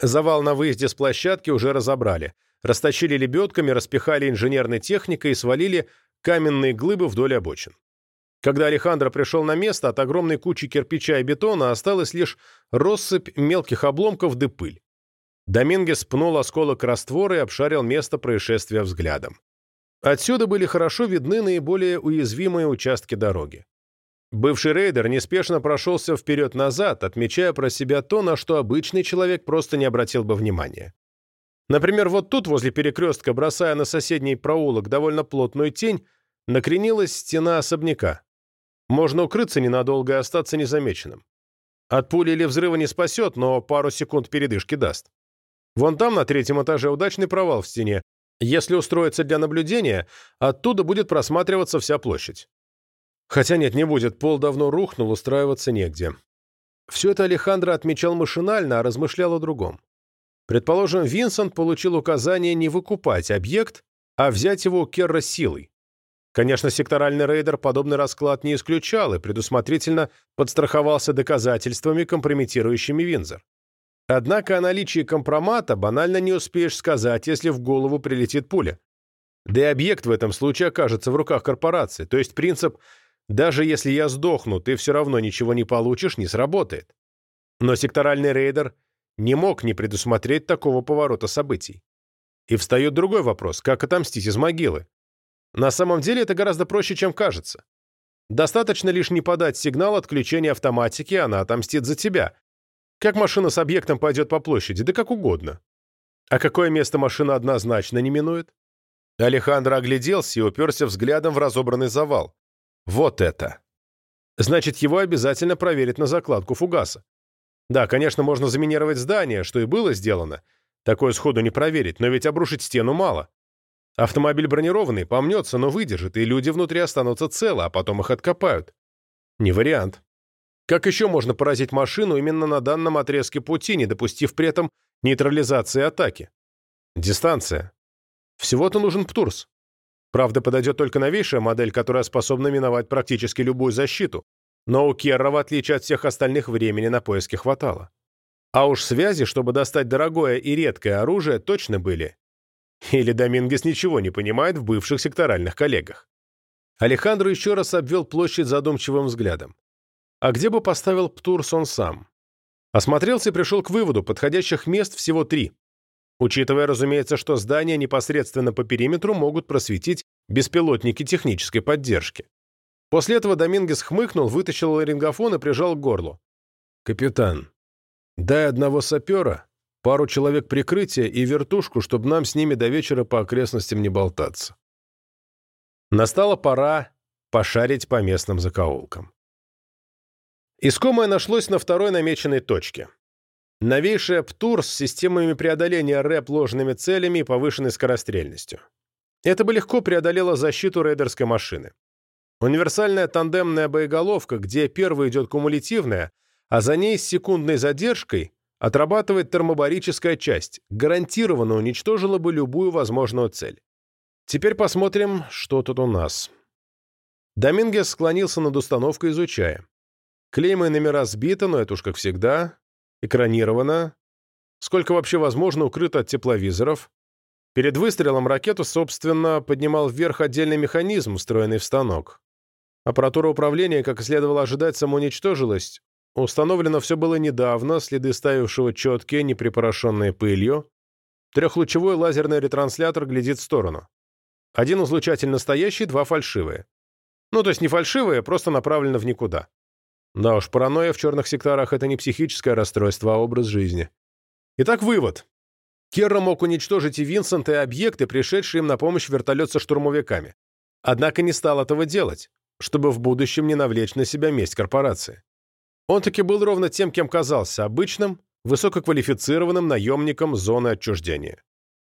Завал на выезде с площадки уже разобрали. Растащили лебедками, распихали инженерной техникой и свалили каменные глыбы вдоль обочин. Когда Алехандро пришел на место, от огромной кучи кирпича и бетона осталась лишь россыпь мелких обломков да пыль. Домингес пнул осколок раствора и обшарил место происшествия взглядом. Отсюда были хорошо видны наиболее уязвимые участки дороги. Бывший рейдер неспешно прошелся вперед-назад, отмечая про себя то, на что обычный человек просто не обратил бы внимания. Например, вот тут, возле перекрестка, бросая на соседний проулок довольно плотную тень, накренилась стена особняка. Можно укрыться ненадолго и остаться незамеченным. От пули или взрыва не спасет, но пару секунд передышки даст. Вон там, на третьем этаже, удачный провал в стене. Если устроиться для наблюдения, оттуда будет просматриваться вся площадь. Хотя нет, не будет, пол давно рухнул, устраиваться негде. Все это Алехандро отмечал машинально, а размышлял о другом. Предположим, Винсент получил указание не выкупать объект, а взять его у Керра силой. Конечно, секторальный рейдер подобный расклад не исключал и предусмотрительно подстраховался доказательствами, компрометирующими Винзор. Однако о наличии компромата банально не успеешь сказать, если в голову прилетит пуля. Да и объект в этом случае окажется в руках корпорации, то есть принцип «даже если я сдохну, ты все равно ничего не получишь» не сработает. Но секторальный рейдер не мог не предусмотреть такого поворота событий. И встает другой вопрос, как отомстить из могилы? На самом деле это гораздо проще, чем кажется. Достаточно лишь не подать сигнал отключения автоматики, она отомстит за тебя. Как машина с объектом пойдет по площади, да как угодно. А какое место машина однозначно не минует? Алехандро огляделся и уперся взглядом в разобранный завал. Вот это! Значит, его обязательно проверят на закладку фугаса. Да, конечно, можно заминировать здание, что и было сделано. Такое сходу не проверить, но ведь обрушить стену мало. Автомобиль бронированный, помнется, но выдержит, и люди внутри останутся целы, а потом их откопают. Не вариант. Как еще можно поразить машину именно на данном отрезке пути, не допустив при этом нейтрализации атаки? Дистанция. Всего-то нужен ПТУРС. Правда, подойдет только новейшая модель, которая способна миновать практически любую защиту, но у Керра, в отличие от всех остальных, времени на поиски хватало. А уж связи, чтобы достать дорогое и редкое оружие, точно были. Или Домингес ничего не понимает в бывших секторальных коллегах. Алехандро еще раз обвел площадь задумчивым взглядом. А где бы поставил Птурс он сам? Осмотрелся и пришел к выводу, подходящих мест всего три. Учитывая, разумеется, что здания непосредственно по периметру могут просветить беспилотники технической поддержки. После этого Домингес хмыкнул, вытащил ларингофон и прижал к горлу. «Капитан, дай одного сапера, пару человек прикрытия и вертушку, чтобы нам с ними до вечера по окрестностям не болтаться». Настала пора пошарить по местным закоулкам. Искомое нашлось на второй намеченной точке. Новейшая ПТУР с системами преодоления РЭП ложными целями и повышенной скорострельностью. Это бы легко преодолело защиту рейдерской машины. Универсальная тандемная боеголовка, где первой идет кумулятивная, а за ней с секундной задержкой отрабатывает термобарическая часть, гарантированно уничтожила бы любую возможную цель. Теперь посмотрим, что тут у нас. Домингес склонился над установкой, изучая. Клейма и номера сбиты, но это уж как всегда. Экранировано. Сколько вообще возможно укрыто от тепловизоров. Перед выстрелом ракету, собственно, поднимал вверх отдельный механизм, встроенный в станок. Аппаратура управления, как и следовало ожидать, самоуничтожилась. Установлено все было недавно, следы ставившего четкие, не припорошенные пылью. Трехлучевой лазерный ретранслятор глядит в сторону. Один излучатель настоящий, два фальшивые. Ну, то есть не фальшивые, просто направлено в никуда. Да уж, паранойя в черных секторах — это не психическое расстройство, а образ жизни. Итак, вывод. Керра мог уничтожить и Винсент, и объекты, пришедшие им на помощь вертолет со штурмовиками. Однако не стал этого делать чтобы в будущем не навлечь на себя месть корпорации. Он таки был ровно тем, кем казался, обычным, высококвалифицированным наемником зоны отчуждения.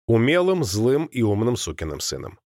Умелым, злым и умным сукиным сыном.